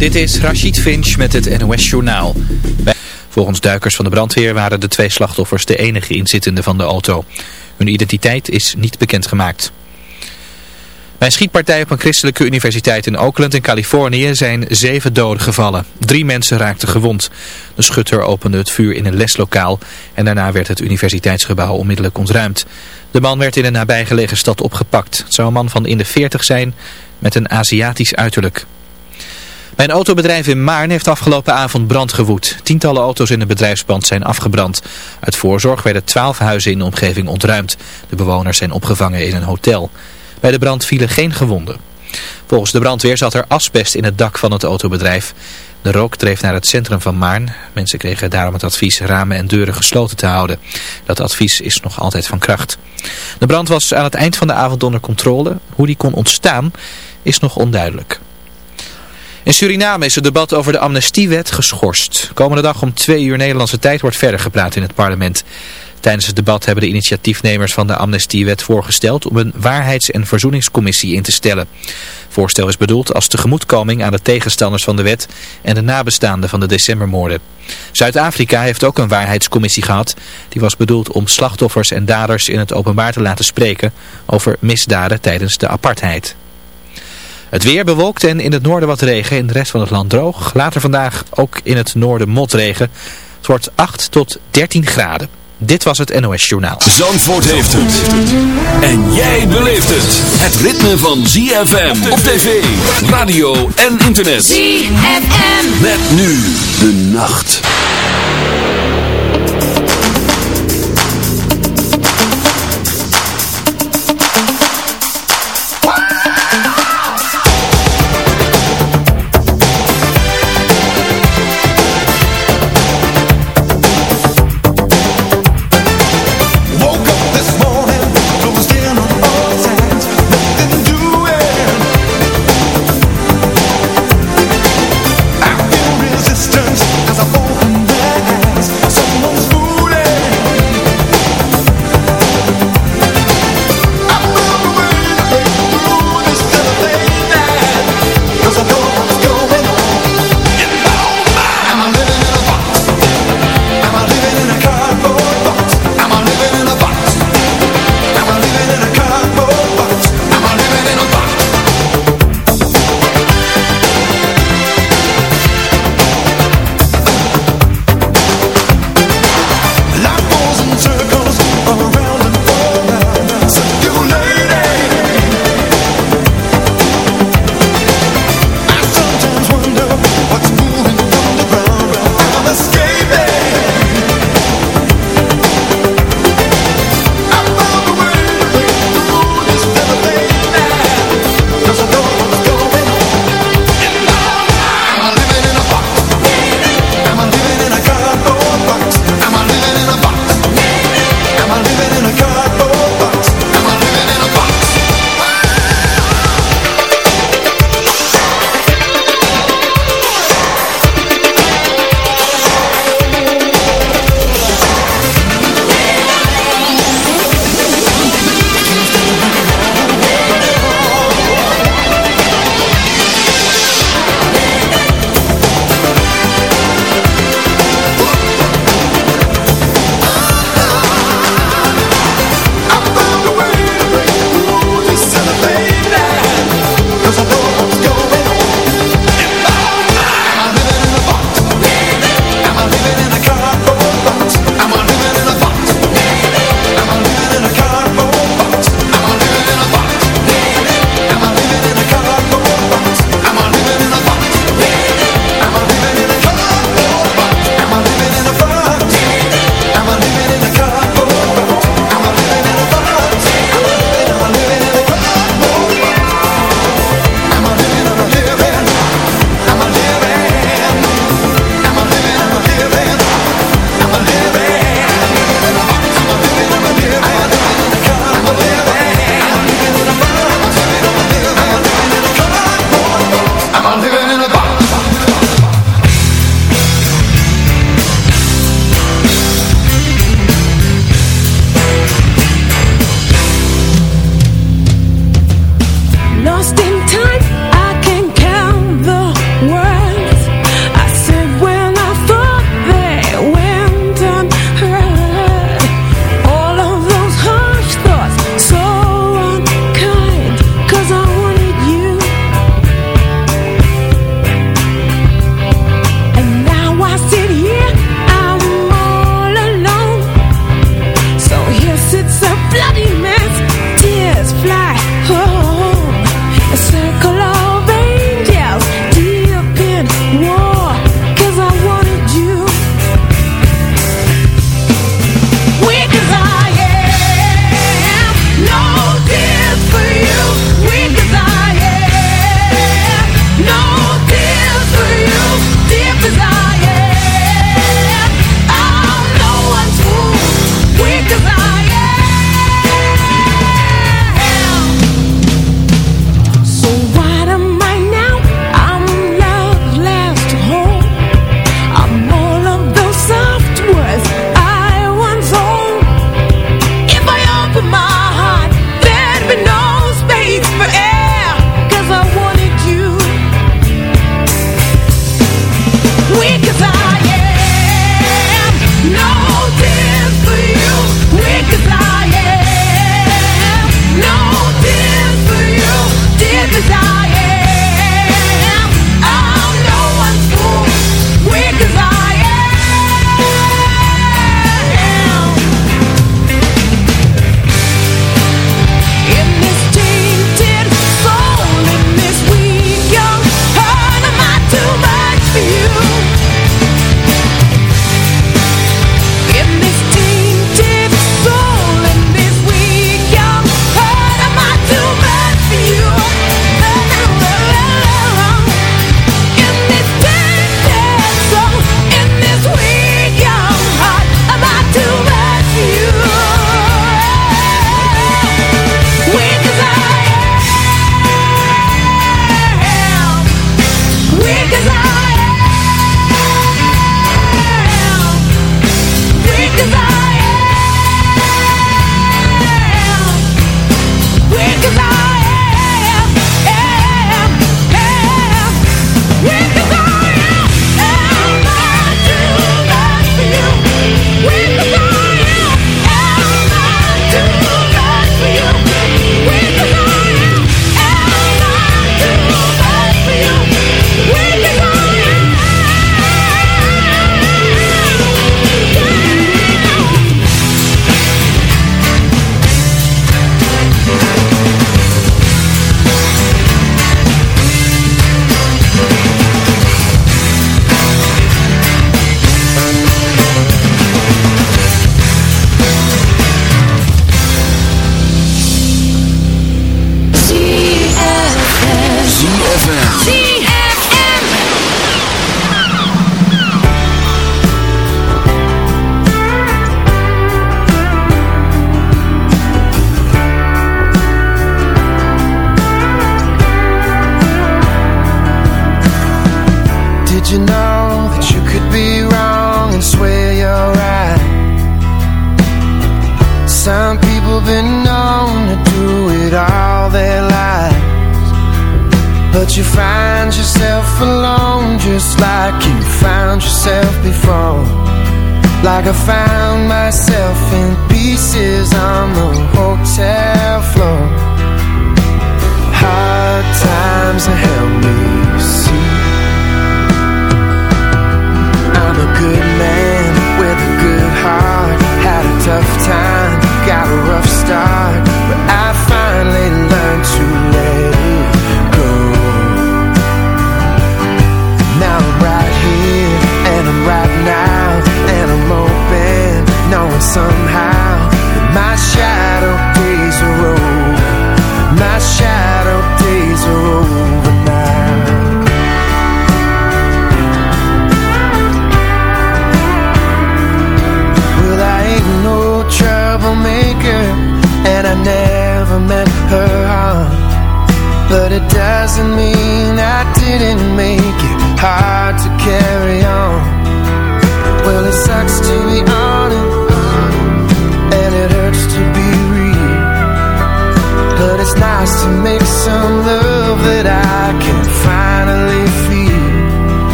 Dit is Rachid Finch met het NOS Journaal. Volgens duikers van de brandweer waren de twee slachtoffers de enige inzittenden van de auto. Hun identiteit is niet bekendgemaakt. Bij een schietpartij op een christelijke universiteit in Oakland in Californië zijn zeven doden gevallen. Drie mensen raakten gewond. De schutter opende het vuur in een leslokaal en daarna werd het universiteitsgebouw onmiddellijk ontruimd. De man werd in een nabijgelegen stad opgepakt. Het zou een man van in de 40 zijn met een Aziatisch uiterlijk. Een autobedrijf in Maarn heeft afgelopen avond brand gewoed. Tientallen auto's in het bedrijfspand zijn afgebrand. Uit voorzorg werden twaalf huizen in de omgeving ontruimd. De bewoners zijn opgevangen in een hotel. Bij de brand vielen geen gewonden. Volgens de brandweer zat er asbest in het dak van het autobedrijf. De rook dreef naar het centrum van Maarn. Mensen kregen daarom het advies ramen en deuren gesloten te houden. Dat advies is nog altijd van kracht. De brand was aan het eind van de avond onder controle. Hoe die kon ontstaan is nog onduidelijk. In Suriname is het debat over de amnestiewet geschorst. Komende dag om twee uur Nederlandse tijd wordt verder gepraat in het parlement. Tijdens het debat hebben de initiatiefnemers van de amnestiewet voorgesteld om een waarheids- en verzoeningscommissie in te stellen. Voorstel is bedoeld als tegemoetkoming aan de tegenstanders van de wet en de nabestaanden van de decembermoorden. Zuid-Afrika heeft ook een waarheidscommissie gehad. Die was bedoeld om slachtoffers en daders in het openbaar te laten spreken over misdaden tijdens de apartheid. Het weer bewolkt en in het noorden wat regen, in de rest van het land droog. Later vandaag ook in het noorden motregen. Het wordt 8 tot 13 graden. Dit was het NOS Journaal. Zandvoort heeft het. En jij beleeft het. Het ritme van ZFM op tv, radio en internet. ZFM. Met nu de nacht.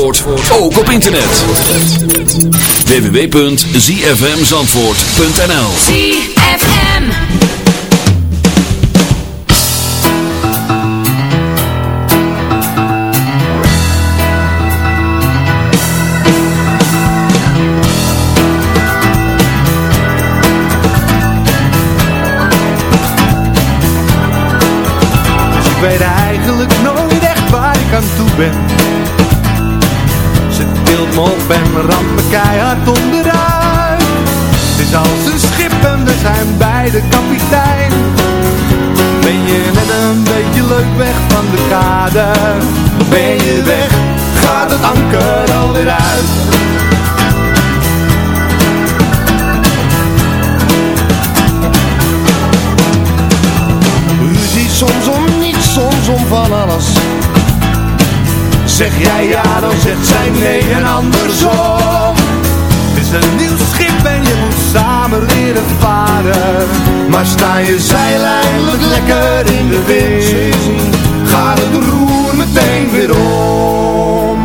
Zandvoort ook op internet. www.zfmzandvoort.nl ZFM Dus ik weet eigenlijk nooit echt waar ik aan toe ben keihard onderuit. Het is als een schip en we zijn beide kapitein. Ben je net een beetje leuk weg van de kade? Ben je weg, gaat het anker alweer uit. Ruzie soms om niets, soms om van alles. Zeg jij ja, dan zegt zij nee en andersom een nieuw schip en je moet samen leren varen. Maar sta je zeil eindelijk lekker in de wind Gaat het roer meteen weer om.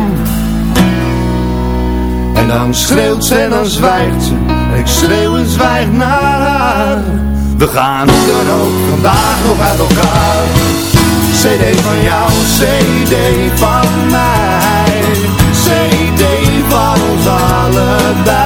En dan schreeuwt ze en dan zwijgt ze ik schreeuw en zwijg naar haar. We gaan hoe dan ook vandaag nog uit elkaar. CD van jou, CD van mij CD van ons allebei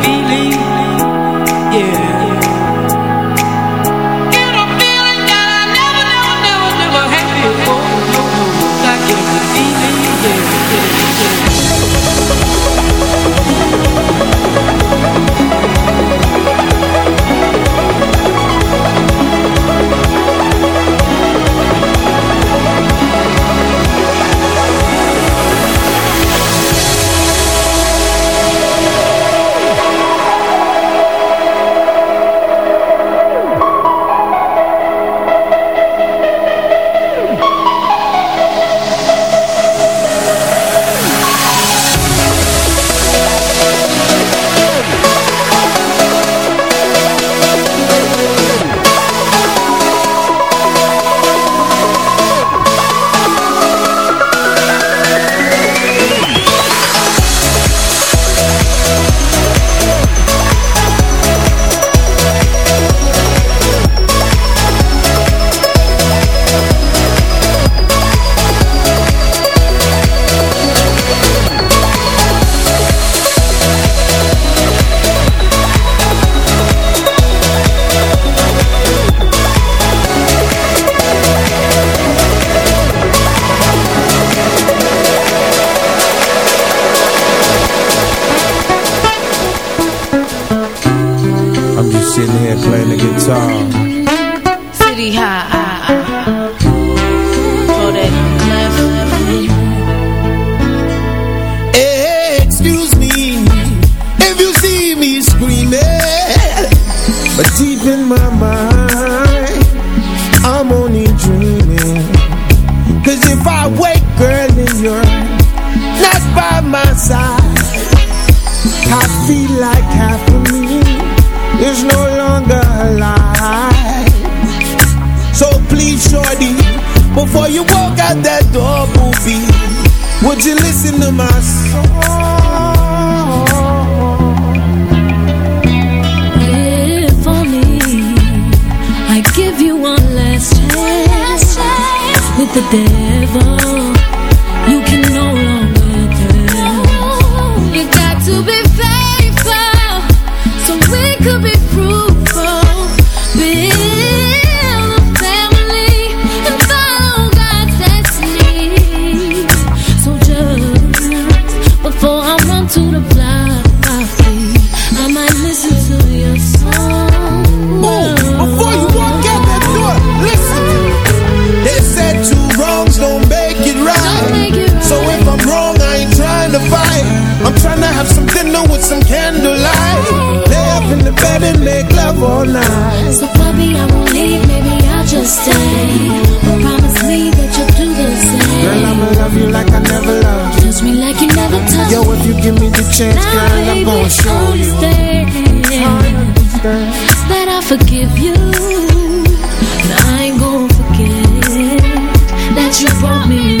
I'm just sitting here playing the guitar. City high. That. Hey, eh, excuse me if you see me screaming, but in my mind. Before you walk out that door, movie, would you listen to my song? If only I give you one last chance with the devil. for life. So baby, I won't leave, maybe I'll just stay. Promise me that you'll do the same. Girl, I'ma love you like I never loved. Touch me like you never touched Yo, if you give me the chance, now, girl, baby, I'm gonna show understand. you. That I forgive you. And I ain't gonna forget that you brought me